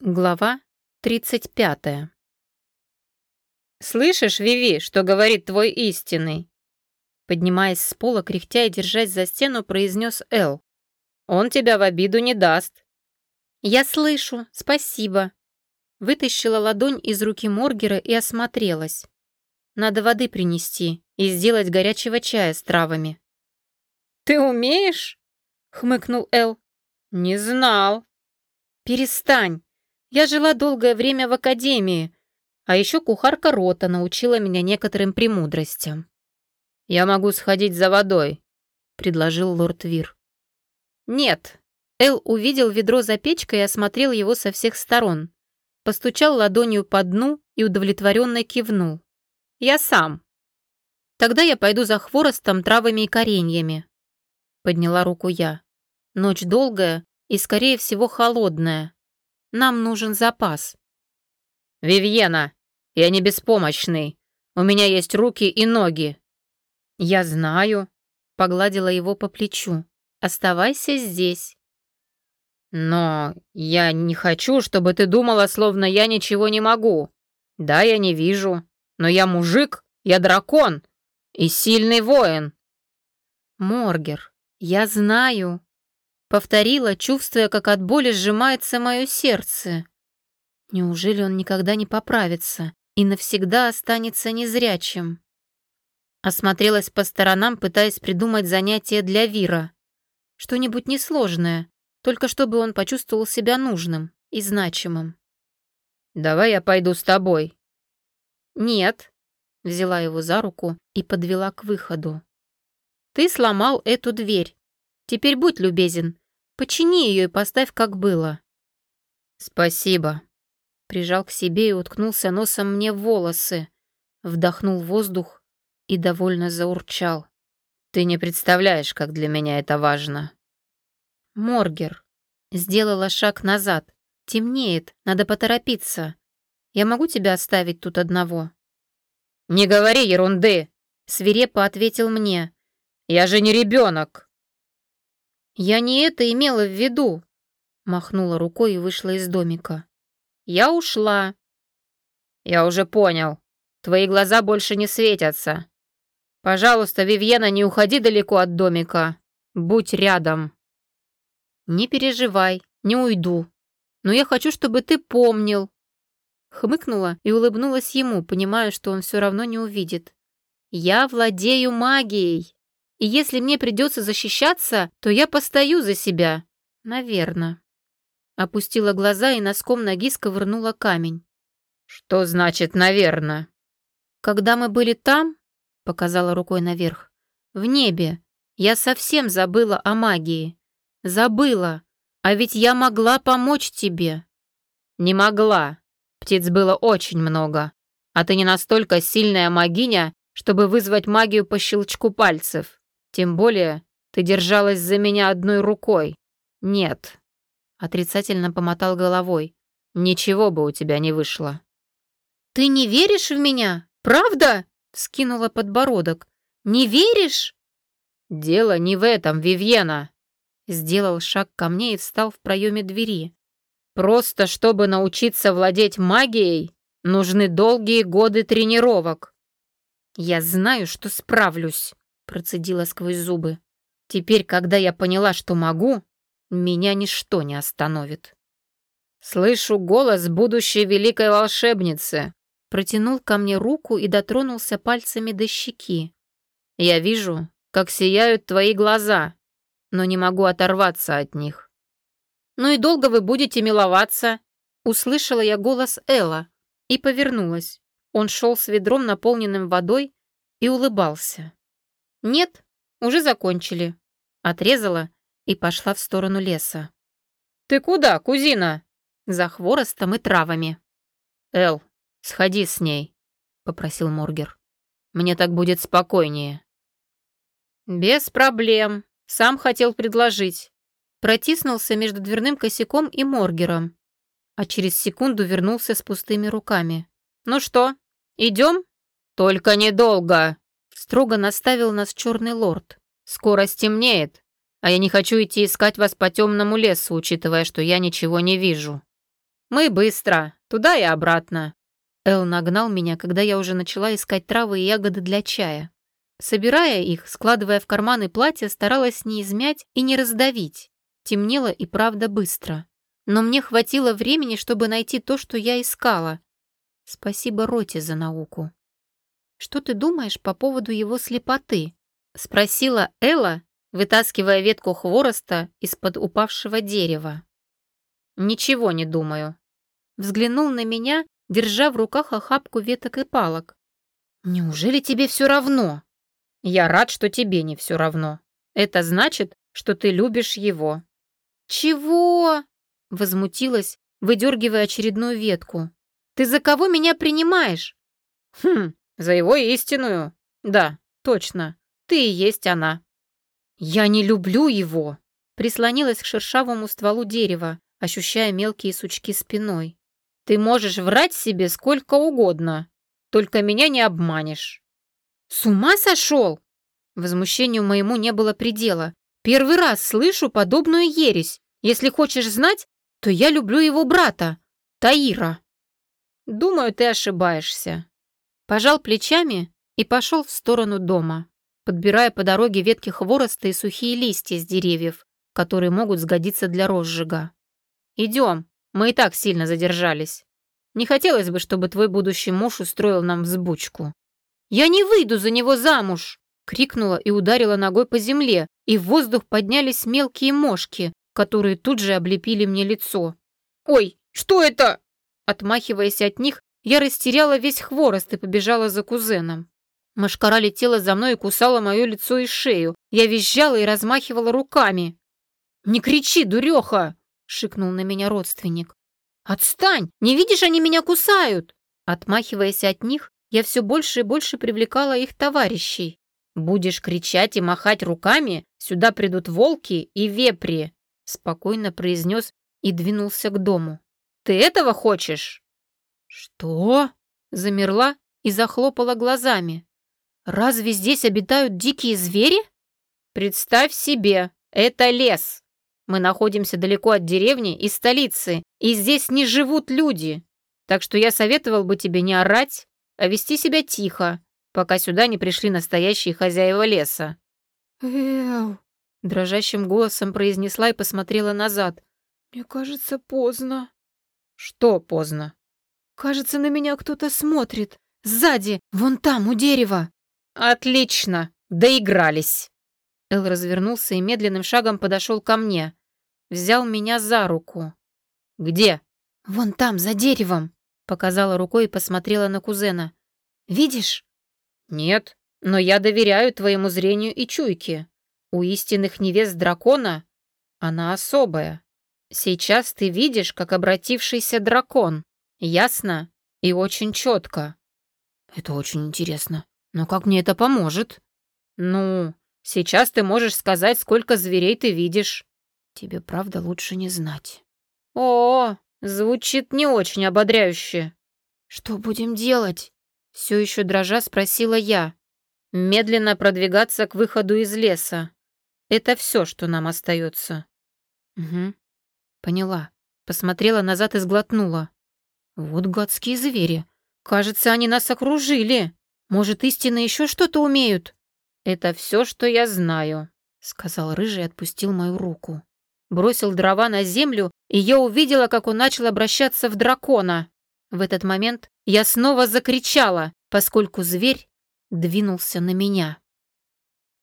Глава 35. «Слышишь, Виви, что говорит твой истинный?» Поднимаясь с пола, кряхтя и держась за стену, произнес Эл. «Он тебя в обиду не даст». «Я слышу, спасибо». Вытащила ладонь из руки Моргера и осмотрелась. «Надо воды принести и сделать горячего чая с травами». «Ты умеешь?» — хмыкнул Эл. «Не знал». «Перестань. Я жила долгое время в академии, а еще кухарка Рота научила меня некоторым премудростям. «Я могу сходить за водой», — предложил лорд Вир. «Нет». Эл увидел ведро за печкой и осмотрел его со всех сторон. Постучал ладонью по дну и удовлетворенно кивнул. «Я сам». «Тогда я пойду за хворостом, травами и кореньями», — подняла руку я. «Ночь долгая и, скорее всего, холодная. Нам нужен запас». «Вивьена, я не беспомощный. У меня есть руки и ноги». «Я знаю», — погладила его по плечу. «Оставайся здесь». «Но я не хочу, чтобы ты думала, словно я ничего не могу. Да, я не вижу, но я мужик, я дракон и сильный воин». «Моргер, я знаю», Повторила, чувствуя, как от боли сжимается мое сердце. Неужели он никогда не поправится и навсегда останется незрячим? Осмотрелась по сторонам, пытаясь придумать занятие для Вира. Что-нибудь несложное, только чтобы он почувствовал себя нужным и значимым. «Давай я пойду с тобой». «Нет», — взяла его за руку и подвела к выходу. «Ты сломал эту дверь. Теперь будь любезен, Почини ее и поставь, как было». «Спасибо». Прижал к себе и уткнулся носом мне в волосы. Вдохнул воздух и довольно заурчал. «Ты не представляешь, как для меня это важно». «Моргер». Сделала шаг назад. «Темнеет, надо поторопиться. Я могу тебя оставить тут одного?» «Не говори ерунды!» Свирепо ответил мне. «Я же не ребенок!» «Я не это имела в виду!» Махнула рукой и вышла из домика. «Я ушла!» «Я уже понял. Твои глаза больше не светятся. Пожалуйста, Вивьена, не уходи далеко от домика. Будь рядом». «Не переживай, не уйду. Но я хочу, чтобы ты помнил». Хмыкнула и улыбнулась ему, понимая, что он все равно не увидит. «Я владею магией!» И если мне придется защищаться, то я постою за себя. Наверно. Опустила глаза и носком ноги сковырнула камень. «Что значит «наверно»?» «Когда мы были там», — показала рукой наверх, — «в небе, я совсем забыла о магии. Забыла. А ведь я могла помочь тебе». «Не могла. Птиц было очень много. А ты не настолько сильная магиня, чтобы вызвать магию по щелчку пальцев. Тем более ты держалась за меня одной рукой. Нет. Отрицательно помотал головой. Ничего бы у тебя не вышло. Ты не веришь в меня? Правда? Скинула подбородок. Не веришь? Дело не в этом, Вивьена. Сделал шаг ко мне и встал в проеме двери. Просто чтобы научиться владеть магией, нужны долгие годы тренировок. Я знаю, что справлюсь. Процедила сквозь зубы. Теперь, когда я поняла, что могу, меня ничто не остановит. «Слышу голос будущей великой волшебницы!» Протянул ко мне руку и дотронулся пальцами до щеки. «Я вижу, как сияют твои глаза, но не могу оторваться от них». «Ну и долго вы будете миловаться?» Услышала я голос Элла и повернулась. Он шел с ведром, наполненным водой, и улыбался. «Нет, уже закончили». Отрезала и пошла в сторону леса. «Ты куда, кузина?» «За хворостом и травами». «Эл, сходи с ней», — попросил Моргер. «Мне так будет спокойнее». «Без проблем. Сам хотел предложить». Протиснулся между дверным косяком и Моргером, а через секунду вернулся с пустыми руками. «Ну что, идем?» «Только недолго!» Строго наставил нас черный лорд. «Скоро стемнеет, а я не хочу идти искать вас по темному лесу, учитывая, что я ничего не вижу». Мы быстро, туда и обратно. Эл нагнал меня, когда я уже начала искать травы и ягоды для чая. Собирая их, складывая в карманы платья, старалась не измять и не раздавить. Темнело и правда быстро. Но мне хватило времени, чтобы найти то, что я искала. Спасибо Роте за науку. «Что ты думаешь по поводу его слепоты?» — спросила Элла, вытаскивая ветку хвороста из-под упавшего дерева. «Ничего не думаю». Взглянул на меня, держа в руках охапку веток и палок. «Неужели тебе все равно?» «Я рад, что тебе не все равно. Это значит, что ты любишь его». «Чего?» — возмутилась, выдергивая очередную ветку. «Ты за кого меня принимаешь?» «Хм, за его истинную. Да, точно, ты и есть она». «Я не люблю его!» Прислонилась к шершавому стволу дерева, ощущая мелкие сучки спиной. «Ты можешь врать себе сколько угодно, только меня не обманешь». «С ума сошел?» Возмущению моему не было предела. Первый раз слышу подобную ересь. Если хочешь знать, то я люблю его брата, Таира. Думаю, ты ошибаешься. Пожал плечами и пошел в сторону дома, подбирая по дороге ветки хвороста и сухие листья с деревьев, которые могут сгодиться для розжига. Идем, мы и так сильно задержались. Не хотелось бы, чтобы твой будущий муж устроил нам взбучку. Я не выйду за него замуж! Крикнула и ударила ногой по земле, и в воздух поднялись мелкие мошки, которые тут же облепили мне лицо. «Ой, что это?» Отмахиваясь от них, я растеряла весь хворост и побежала за кузеном. Машкара летела за мной и кусала мое лицо и шею. Я визжала и размахивала руками. «Не кричи, дуреха!» — шикнул на меня родственник. «Отстань! Не видишь, они меня кусают!» Отмахиваясь от них, я все больше и больше привлекала их товарищей. «Будешь кричать и махать руками, сюда придут волки и вепри», спокойно произнес и двинулся к дому. «Ты этого хочешь?» «Что?» Замерла и захлопала глазами. «Разве здесь обитают дикие звери?» «Представь себе, это лес. Мы находимся далеко от деревни и столицы, и здесь не живут люди. Так что я советовал бы тебе не орать, а вести себя тихо, пока сюда не пришли настоящие хозяева леса». «Эу!» — дрожащим голосом произнесла и посмотрела назад. «Мне кажется, поздно». «Что поздно?» «Кажется, на меня кто-то смотрит. Сзади, вон там, у дерева». «Отлично! Доигрались!» Эл развернулся и медленным шагом подошел ко мне. Взял меня за руку. «Где?» «Вон там, за деревом», — показала рукой и посмотрела на кузена. «Видишь?» «Нет, но я доверяю твоему зрению и чуйке. У истинных невест дракона она особая. Сейчас ты видишь, как обратившийся дракон. Ясно и очень четко». «Это очень интересно. Но как мне это поможет?» «Ну, сейчас ты можешь сказать, сколько зверей ты видишь». «Тебе правда лучше не знать». «О, звучит не очень ободряюще». «Что будем делать?» Все еще дрожа спросила я. Медленно продвигаться к выходу из леса. Это все, что нам остается. Угу. Поняла. Посмотрела назад и сглотнула. Вот гадские звери. Кажется, они нас окружили. Может, истинно еще что-то умеют? Это все, что я знаю, сказал рыжий и отпустил мою руку. Бросил дрова на землю, и я увидела, как он начал обращаться в дракона. В этот момент я снова закричала, поскольку зверь двинулся на меня.